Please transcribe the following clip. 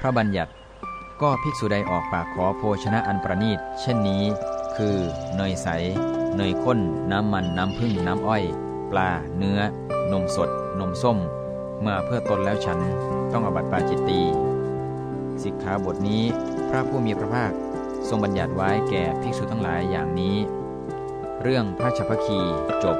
พระบัญญัติ ก็ภิกษุใดออกปากขอโภชนะอันประณีต เช่นนี้ คือ เนยใส เนยข้น น้ำมัน น้ำผึ้ง น้ำอ้อย ปลา เนื้อ นมสด นมส้มเมื่อเพื่อตนแล้วฉัน ต้องอบัติปาจิตตี สิกขาบทนี้ พระผู้มีพระภาค ทรงบัญญัติไว้แก่ภิกษุทั้งหลายอย่างนี้ เรื่องพระชพคีจบ